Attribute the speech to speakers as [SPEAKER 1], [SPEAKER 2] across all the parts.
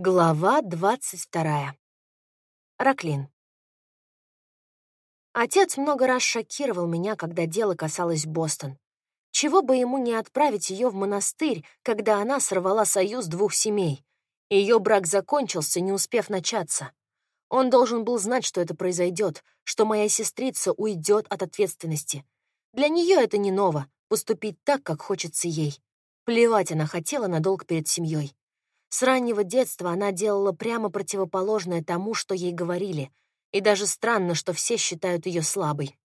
[SPEAKER 1] Глава 22. Раклин. Отец много раз шокировал меня, когда дело касалось Бостон. Чего бы ему не отправить ее в монастырь, когда она сорвала союз двух семей. Ее брак закончился, не успев начаться. Он должен был знать, что это произойдет, что моя сестрица уйдет от ответственности. Для нее это не ново — поступить так, как хочется ей. Плевать она хотела на долг перед семьей. С раннего детства она делала прямо противоположное тому, что ей говорили, и даже странно, что все считают ее слабой.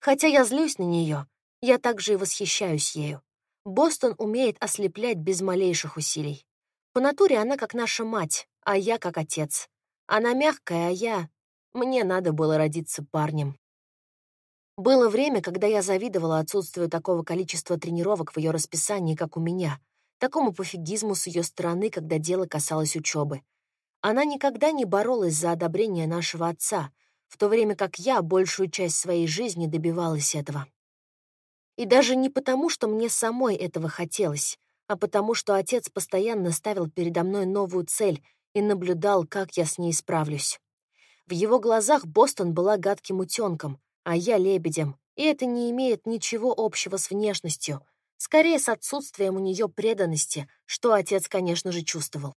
[SPEAKER 1] Хотя я злюсь на нее, я также и восхищаюсь ею. Бостон умеет ослеплять без малейших усилий. По натуре она как наша мать, а я как отец. Она мягкая, а я... Мне надо было родиться парнем. Было время, когда я завидовала отсутствию такого количества тренировок в ее расписании, как у меня, такому пофигизму с ее стороны, когда дело касалось учебы. Она никогда не боролась за одобрение нашего отца, в то время как я большую часть своей жизни добивалась этого. И даже не потому, что мне самой этого хотелось, а потому, что отец постоянно ставил передо мной новую цель и наблюдал, как я с ней справлюсь. В его глазах Бостон была гадким утенком, а я — лебедем, и это не имеет ничего общего с внешностью, скорее с отсутствием у нее преданности, что отец, конечно же, чувствовал.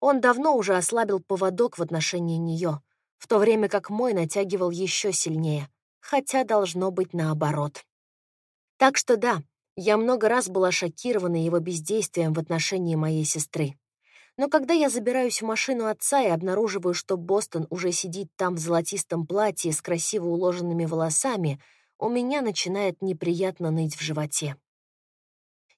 [SPEAKER 1] Он давно уже ослабил поводок в отношении нее, в то время как мой натягивал еще сильнее, хотя должно быть наоборот. Так что да, я много раз была шокирована его бездействием в отношении моей сестры. Но когда я забираюсь в машину отца и обнаруживаю, что Бостон уже сидит там в золотистом платье с красиво уложенными волосами, у меня начинает неприятно ныть в животе.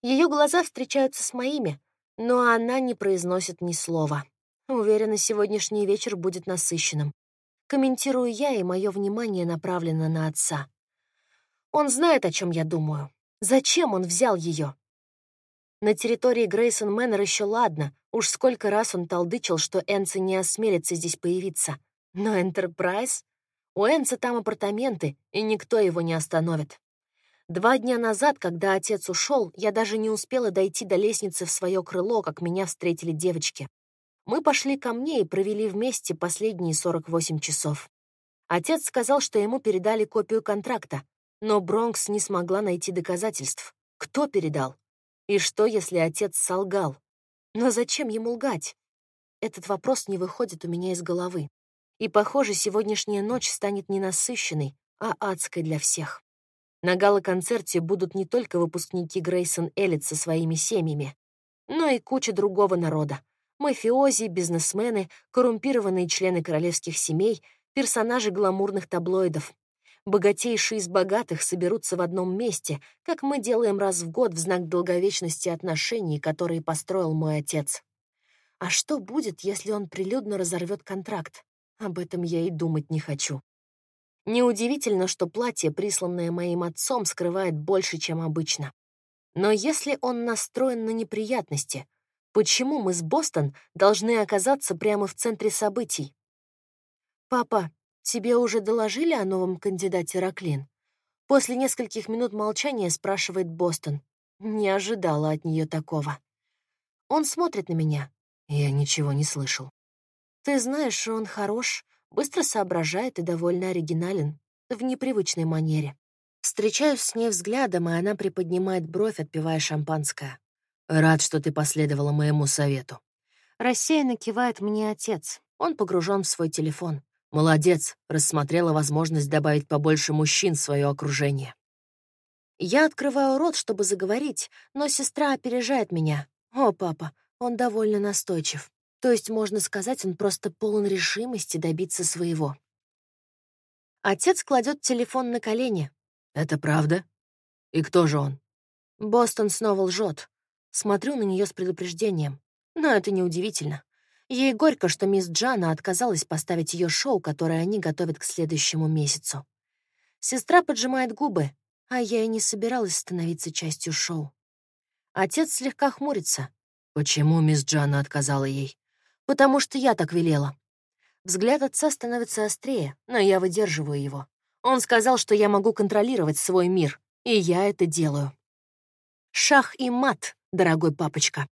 [SPEAKER 1] Ее глаза встречаются с моими, но она не произносит ни слова. Уверена, сегодняшний вечер будет насыщенным. Комментирую я, и мое внимание направлено на отца. Он знает, о чем я думаю. Зачем он взял ее? На территории Грейсон Мэннер еще ладно, уж сколько раз он толдычил, что Энси не осмелится здесь появиться. Но Энтерпрайз? У Энса там апартаменты, и никто его не остановит. Два дня назад, когда отец ушел, я даже не успела дойти до лестницы в свое крыло, как меня встретили девочки. Мы пошли ко мне и провели вместе последние 48 часов. Отец сказал, что ему передали копию контракта, но Бронкс не смогла найти доказательств. Кто передал? И что, если отец солгал? Но зачем ему лгать? Этот вопрос не выходит у меня из головы. И, похоже, сегодняшняя ночь станет не насыщенной, а адской для всех. На гала-концерте будут не только выпускники Грейсон Эллит со своими семьями, но и куча другого народа. Мафиози, бизнесмены, коррумпированные члены королевских семей, персонажи гламурных таблоидов, богатейшие из богатых соберутся в одном месте, как мы делаем раз в год в знак долговечности отношений, которые построил мой отец. А что будет, если он прилюдно разорвет контракт? Об этом я и думать не хочу. Неудивительно, что платье, присланное моим отцом, скрывает больше, чем обычно. Но если он настроен на неприятности, почему мы с Бостон должны оказаться прямо в центре событий? «Папа, «Тебе уже доложили о новом кандидате Раклин?» После нескольких минут молчания спрашивает Бостон. Не ожидала от нее такого. Он смотрит на меня. Я ничего не слышал. Ты знаешь, он хорош, быстро соображает и довольно оригинален, в непривычной манере. Встречаюсь с ней взглядом, и она приподнимает бровь, отпивая шампанское. «Рад, что ты последовала моему совету». Рассеянно кивает мне отец. Он погружен в свой телефон. Молодец, рассмотрела возможность добавить побольше мужчин в свое окружение. Я открываю рот, чтобы заговорить, но сестра опережает меня. О, папа, он довольно настойчив. То есть, можно сказать, он просто полон решимости добиться своего. Отец кладет телефон на колени. «Это правда? И кто же он?» Бостон снова лжет. Смотрю на нее с предупреждением. Но это неудивительно. Ей горько, что мисс Джана отказалась поставить ее шоу, которое они готовят к следующему месяцу. Сестра поджимает губы, а я и не собиралась становиться частью шоу. Отец слегка хмурится. Почему мисс Джана отказала ей? Потому что я так велела. Взгляд отца становится острее, но я выдерживаю его. Он сказал, что я могу контролировать свой мир, и я это делаю. Шах и мат, дорогой папочка.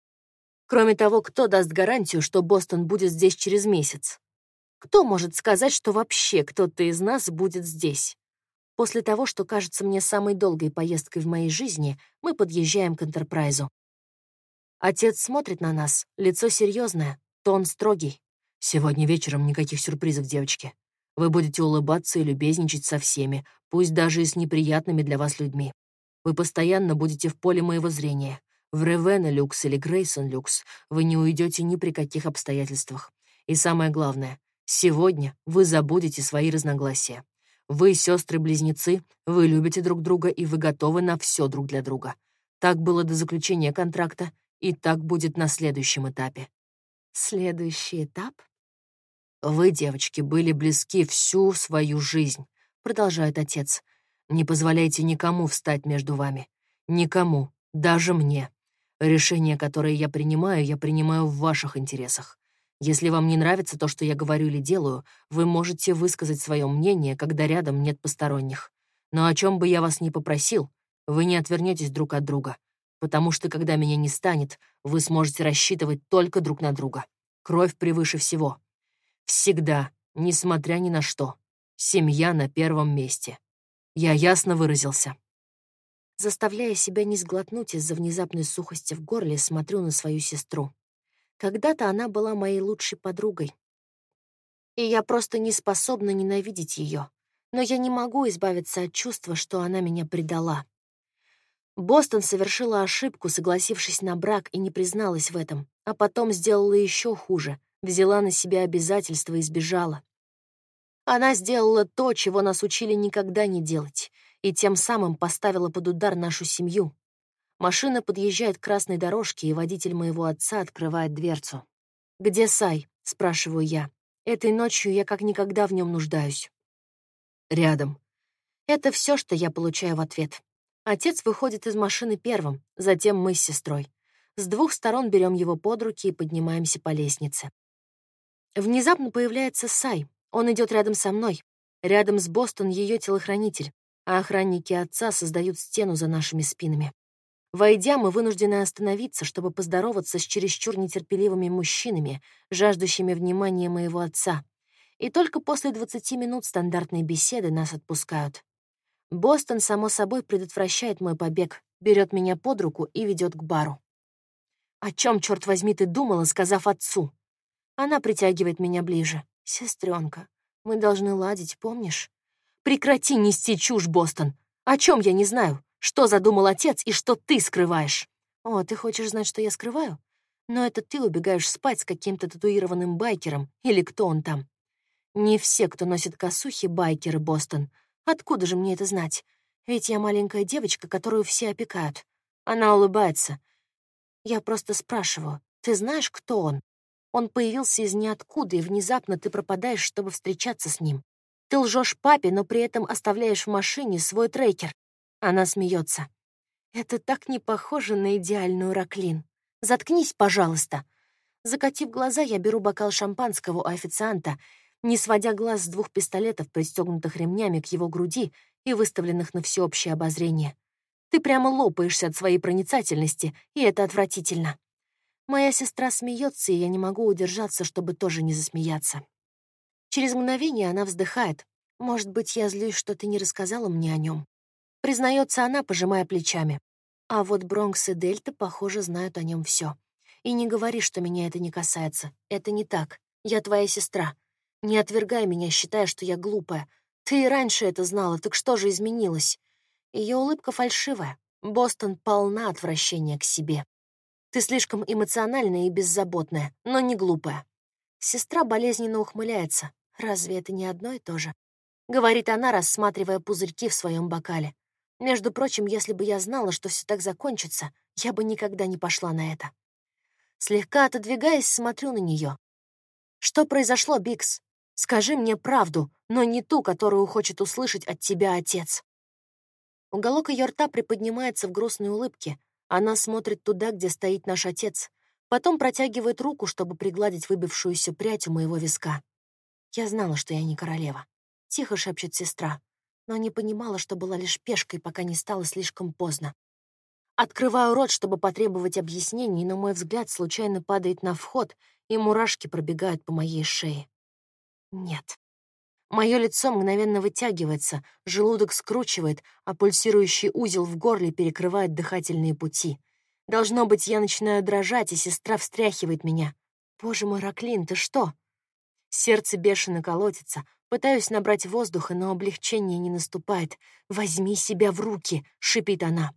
[SPEAKER 1] Кроме того, кто даст гарантию, что Бостон будет здесь через месяц? Кто может сказать, что вообще кто-то из нас будет здесь? После того, что кажется мне самой долгой поездкой в моей жизни, мы подъезжаем к Энтерпрайзу. Отец смотрит на нас, лицо серьезное, тон строгий. Сегодня вечером никаких сюрпризов, девочки. Вы будете улыбаться и любезничать со всеми, пусть даже и с неприятными для вас людьми. Вы постоянно будете в поле моего зрения. В Ревена Люкс или Грейсон Люкс вы не уйдете ни при каких обстоятельствах. И самое главное, сегодня вы забудете свои разногласия. Вы сестры-близнецы, вы любите друг друга и вы готовы на все друг для друга. Так было до заключения контракта, и так будет на следующем этапе. Следующий этап? Вы, девочки, были близки всю свою жизнь, продолжает отец. Не позволяйте никому встать между вами. Никому, даже мне. Решение, которое я принимаю, я принимаю в ваших интересах. Если вам не нравится то, что я говорю или делаю, вы можете высказать свое мнение, когда рядом нет посторонних. Но о чем бы я вас ни попросил, вы не отвернетесь друг от друга, потому что когда меня не станет, вы сможете рассчитывать только друг на друга. Кровь превыше всего. Всегда, несмотря ни на что. Семья на первом месте. Я ясно выразился. Заставляя себя не сглотнуть из-за внезапной сухости в горле, смотрю на свою сестру. Когда-то она была моей лучшей подругой. И я просто не способна ненавидеть ее. Но я не могу избавиться от чувства, что она меня предала. Бостон совершила ошибку, согласившись на брак, и не призналась в этом, а потом сделала еще хуже, взяла на себя обязательства и сбежала. Она сделала то, чего нас учили никогда не делать, и тем самым поставила под удар нашу семью. Машина подъезжает к красной дорожке, и водитель моего отца открывает дверцу. «Где Сай?» — спрашиваю я. Этой ночью я как никогда в нем нуждаюсь. «Рядом». Это все, что я получаю в ответ. Отец выходит из машины первым, затем мы с сестрой. С двух сторон берем его под руки и поднимаемся по лестнице. Внезапно появляется Сай. Он идет рядом со мной. Рядом с Бостон ее телохранитель а охранники отца создают стену за нашими спинами. Войдя, мы вынуждены остановиться, чтобы поздороваться с чересчур нетерпеливыми мужчинами, жаждущими внимания моего отца. И только после 20 минут стандартной беседы нас отпускают. Бостон, само собой, предотвращает мой побег, берет меня под руку и ведет к бару. «О чем, черт возьми, ты думала, сказав отцу?» Она притягивает меня ближе. «Сестренка, мы должны ладить, помнишь? Прекрати нести чушь, Бостон. О чем я не знаю? Что задумал отец и что ты скрываешь? О, ты хочешь знать, что я скрываю? Но это ты убегаешь спать с каким-то татуированным байкером, или кто он там. Не все, кто носит косухи, байкеры, Бостон. Откуда же мне это знать? Ведь я маленькая девочка, которую все опекают. Она улыбается. Я просто спрашиваю, ты знаешь, кто он? Он появился из ниоткуда, и внезапно ты пропадаешь, чтобы встречаться с ним. Ты лжешь папе, но при этом оставляешь в машине свой трекер. Она смеется. Это так не похоже на идеальную Раклин. Заткнись, пожалуйста. Закатив глаза, я беру бокал шампанского у официанта, не сводя глаз с двух пистолетов, пристегнутых ремнями к его груди и выставленных на всеобщее обозрение. Ты прямо лопаешься от своей проницательности, и это отвратительно. Моя сестра смеется, и я не могу удержаться, чтобы тоже не засмеяться. Через мгновение она вздыхает. «Может быть, я злюсь, что ты не рассказала мне о нем. Признается она, пожимая плечами. А вот Бронкс и Дельта, похоже, знают о нем все. И не говори, что меня это не касается. Это не так. Я твоя сестра. Не отвергай меня, считая, что я глупая. Ты и раньше это знала, так что же изменилось? Ее улыбка фальшивая. Бостон полна отвращения к себе. Ты слишком эмоциональная и беззаботная, но не глупая. Сестра болезненно ухмыляется. Разве это не одно и то же? Говорит она, рассматривая пузырьки в своем бокале. Между прочим, если бы я знала, что все так закончится, я бы никогда не пошла на это. Слегка отодвигаясь, смотрю на нее. Что произошло, Бикс? Скажи мне правду, но не ту, которую хочет услышать от тебя отец. Уголок ее рта приподнимается в грустной улыбке. Она смотрит туда, где стоит наш отец. Потом протягивает руку, чтобы пригладить выбившуюся прядь у моего виска. Я знала, что я не королева. Тихо шепчет сестра, но не понимала, что была лишь пешкой, пока не стало слишком поздно. Открываю рот, чтобы потребовать объяснений, но мой взгляд случайно падает на вход, и мурашки пробегают по моей шее. Нет. Мое лицо мгновенно вытягивается, желудок скручивает, а пульсирующий узел в горле перекрывает дыхательные пути. Должно быть, я начинаю дрожать, и сестра встряхивает меня. «Боже мой, Раклин, ты что?» Сердце бешено колотится, пытаюсь набрать воздуха, но облегчение не наступает. «Возьми себя в руки!» — шипит она.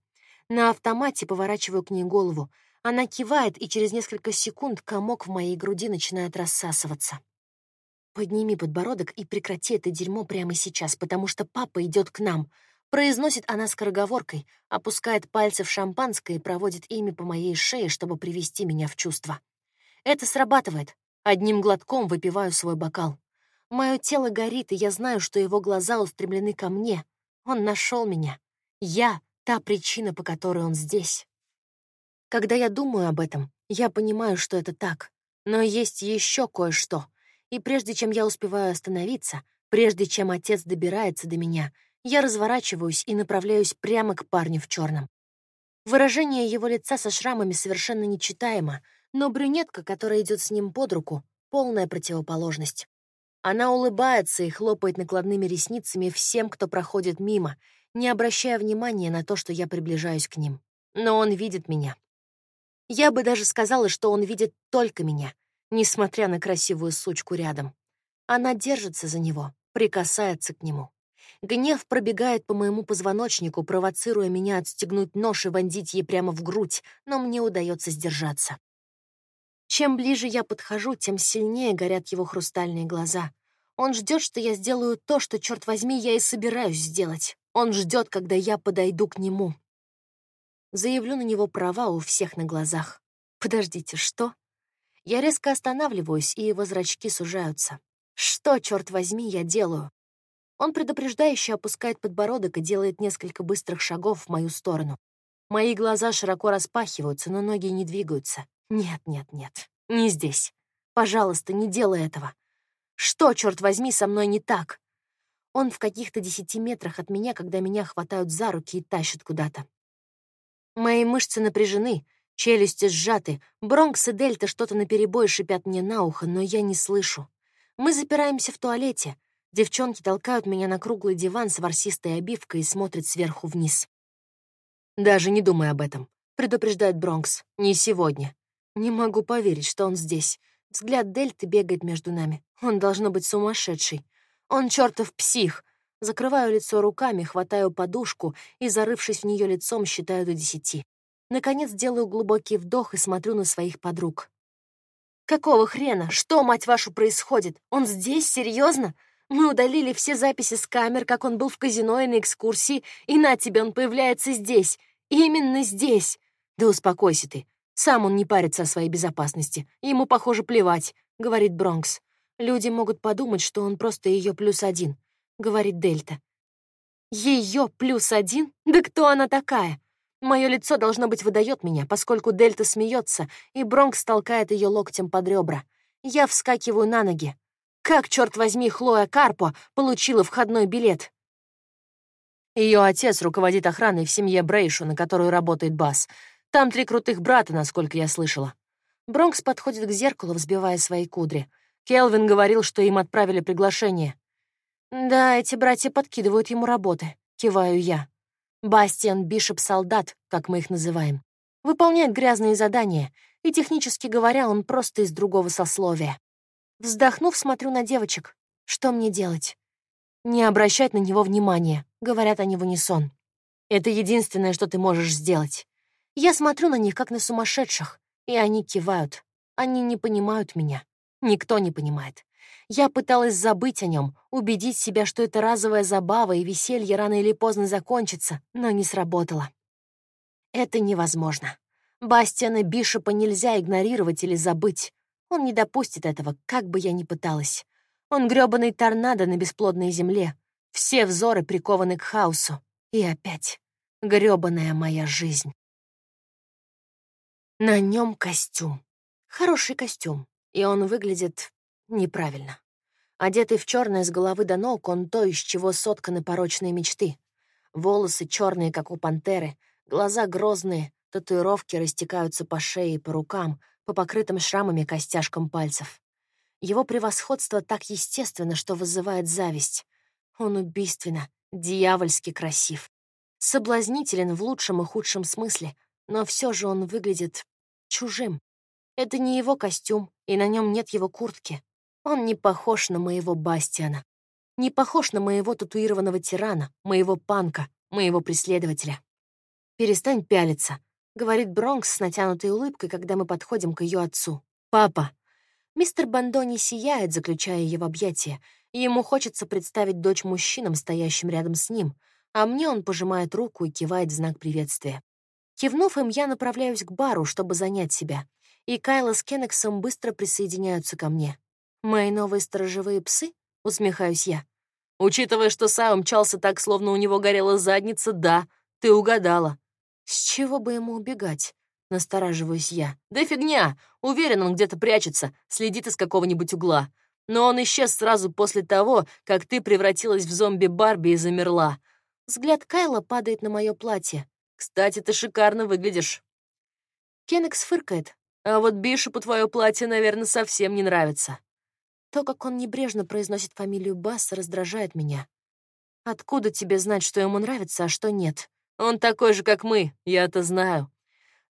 [SPEAKER 1] На автомате поворачиваю к ней голову. Она кивает, и через несколько секунд комок в моей груди начинает рассасываться. «Подними подбородок и прекрати это дерьмо прямо сейчас, потому что папа идет к нам», Произносит она скороговоркой, опускает пальцы в шампанское и проводит ими по моей шее, чтобы привести меня в чувство. Это срабатывает. Одним глотком выпиваю свой бокал. Мое тело горит, и я знаю, что его глаза устремлены ко мне. Он нашел меня. Я та причина, по которой он здесь. Когда я думаю об этом, я понимаю, что это так. Но есть еще кое-что. И прежде чем я успеваю остановиться, прежде чем отец добирается до меня, я разворачиваюсь и направляюсь прямо к парню в черном. Выражение его лица со шрамами совершенно нечитаемо, но брюнетка, которая идет с ним под руку, полная противоположность. Она улыбается и хлопает накладными ресницами всем, кто проходит мимо, не обращая внимания на то, что я приближаюсь к ним. Но он видит меня. Я бы даже сказала, что он видит только меня, несмотря на красивую сучку рядом. Она держится за него, прикасается к нему. Гнев пробегает по моему позвоночнику, провоцируя меня отстегнуть нож и вонзить ей прямо в грудь, но мне удается сдержаться. Чем ближе я подхожу, тем сильнее горят его хрустальные глаза. Он ждет, что я сделаю то, что, черт возьми, я и собираюсь сделать. Он ждет, когда я подойду к нему. Заявлю на него права у всех на глазах. Подождите, что? Я резко останавливаюсь, и его зрачки сужаются. Что, черт возьми, я делаю? Он предупреждающе опускает подбородок и делает несколько быстрых шагов в мою сторону. Мои глаза широко распахиваются, но ноги не двигаются. Нет, нет, нет, не здесь. Пожалуйста, не делай этого. Что, черт возьми, со мной не так? Он в каких-то десяти метрах от меня, когда меня хватают за руки и тащат куда-то. Мои мышцы напряжены, челюсти сжаты, Бронкс и Дельта что-то наперебой шипят мне на ухо, но я не слышу. Мы запираемся в туалете. Девчонки толкают меня на круглый диван с ворсистой обивкой и смотрят сверху вниз. «Даже не думай об этом», — предупреждает Бронкс. «Не сегодня». Не могу поверить, что он здесь. Взгляд Дельты бегает между нами. Он должно быть сумасшедший. Он чертов псих. Закрываю лицо руками, хватаю подушку и, зарывшись в нее лицом, считаю до десяти. Наконец делаю глубокий вдох и смотрю на своих подруг. «Какого хрена? Что, мать вашу, происходит? Он здесь? Серьезно? Мы удалили все записи с камер, как он был в казино и на экскурсии, и на тебе он появляется здесь. Именно здесь. Да успокойся ты. Сам он не парится о своей безопасности. Ему, похоже, плевать», — говорит Бронкс. Люди могут подумать, что он просто ее плюс один, говорит Дельта. Ее плюс один? Да кто она такая? Мое лицо, должно быть, выдает меня, поскольку Дельта смеется, и Бронкс толкает ее локтем под ребра. Я вскакиваю на ноги. Как, черт возьми, Хлоя Карпо получила входной билет? Ее отец руководит охраной в семье Брейшу, на которую работает Бас. Там три крутых брата, насколько я слышала. Бронкс подходит к зеркалу, взбивая свои кудри. Келвин говорил, что им отправили приглашение. Да, эти братья подкидывают ему работы, киваю я. Бастиан Бишоп солдат, как мы их называем. Выполняет грязные задания, и, технически говоря, он просто из другого сословия. Вздохнув, смотрю на девочек. Что мне делать? Не обращать на него внимания, говорят они в унисон. Это единственное, что ты можешь сделать. Я смотрю на них, как на сумасшедших, и они кивают. Они не понимают меня. Никто не понимает. Я пыталась забыть о нем, убедить себя, что это разовая забава и веселье рано или поздно закончится, но не сработало. Это невозможно. Бастиана Бишопа нельзя игнорировать или забыть. Он не допустит этого, как бы я ни пыталась. Он грёбаный торнадо на бесплодной земле. Все взоры прикованы к хаосу. И опять грёбаная моя жизнь. На нем костюм. Хороший костюм и он выглядит неправильно. Одетый в черное с головы до ног, он то, из чего сотканы порочные мечты. Волосы черные, как у пантеры, Глаза грозные, татуировки растекаются по шее и по рукам, по покрытым шрамами костяшкам пальцев. Его превосходство так естественно, что вызывает зависть. Он убийственно, дьявольски красив. Соблазнителен в лучшем и худшем смысле, но все же он выглядит чужим. Это не его костюм, и на нем нет его куртки. Он не похож на моего Бастиана. Не похож на моего татуированного тирана, моего панка, моего преследователя. «Перестань пялиться», — говорит Бронкс с натянутой улыбкой, когда мы подходим к ее отцу. «Папа». Мистер Бандони сияет, заключая ее в объятия, ему хочется представить дочь мужчинам, стоящим рядом с ним, а мне он пожимает руку и кивает в знак приветствия. Кивнув им, я направляюсь к бару, чтобы занять себя, и Кайла с Кеннексом быстро присоединяются ко мне. «Мои новые сторожевые псы?» — усмехаюсь я. «Учитывая, что Сай мчался так, словно у него горела задница, да, ты угадала». «С чего бы ему убегать?» — настораживаюсь я. «Да фигня! Уверен, он где-то прячется, следит из какого-нибудь угла. Но он исчез сразу после того, как ты превратилась в зомби-Барби и замерла». Взгляд Кайла падает на мое платье. «Кстати, ты шикарно выглядишь». Кеннекс фыркает, а вот Бишопу твое платье, наверное, совсем не нравится. То, как он небрежно произносит фамилию Басса, раздражает меня. Откуда тебе знать, что ему нравится, а что нет? Он такой же, как мы, я это знаю.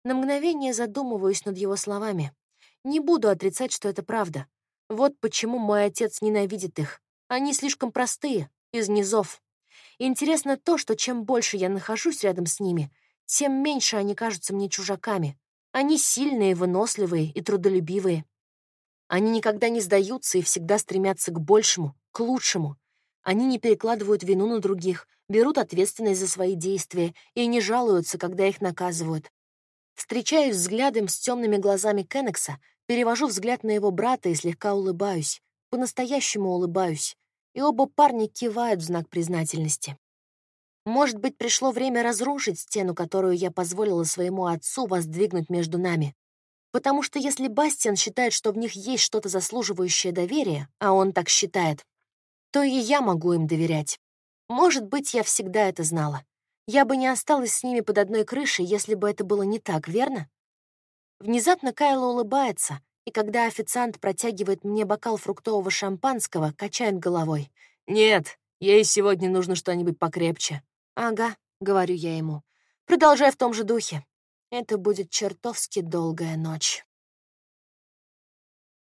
[SPEAKER 1] На мгновение задумываюсь над его словами. Не буду отрицать, что это правда. Вот почему мой отец ненавидит их. Они слишком простые, из низов. Интересно то, что чем больше я нахожусь рядом с ними, тем меньше они кажутся мне чужаками. Они сильные, выносливые и трудолюбивые. Они никогда не сдаются и всегда стремятся к большему, к лучшему. Они не перекладывают вину на других, берут ответственность за свои действия и не жалуются, когда их наказывают. Встречаюсь взглядом с темными глазами Кеннекса, перевожу взгляд на его брата и слегка улыбаюсь. По-настоящему улыбаюсь. И оба парня кивают в знак признательности. Может быть, пришло время разрушить стену, которую я позволила своему отцу воздвигнуть между нами. Потому что если Бастиан считает, что в них есть что-то заслуживающее доверия, а он так считает, то и я могу им доверять. Может быть, я всегда это знала. Я бы не осталась с ними под одной крышей, если бы это было не так, верно? Внезапно Кайла улыбается, и когда официант протягивает мне бокал фруктового шампанского, качает головой. «Нет, ей сегодня нужно что-нибудь покрепче». «Ага», — говорю я ему. «Продолжай в том же духе. Это будет чертовски долгая ночь».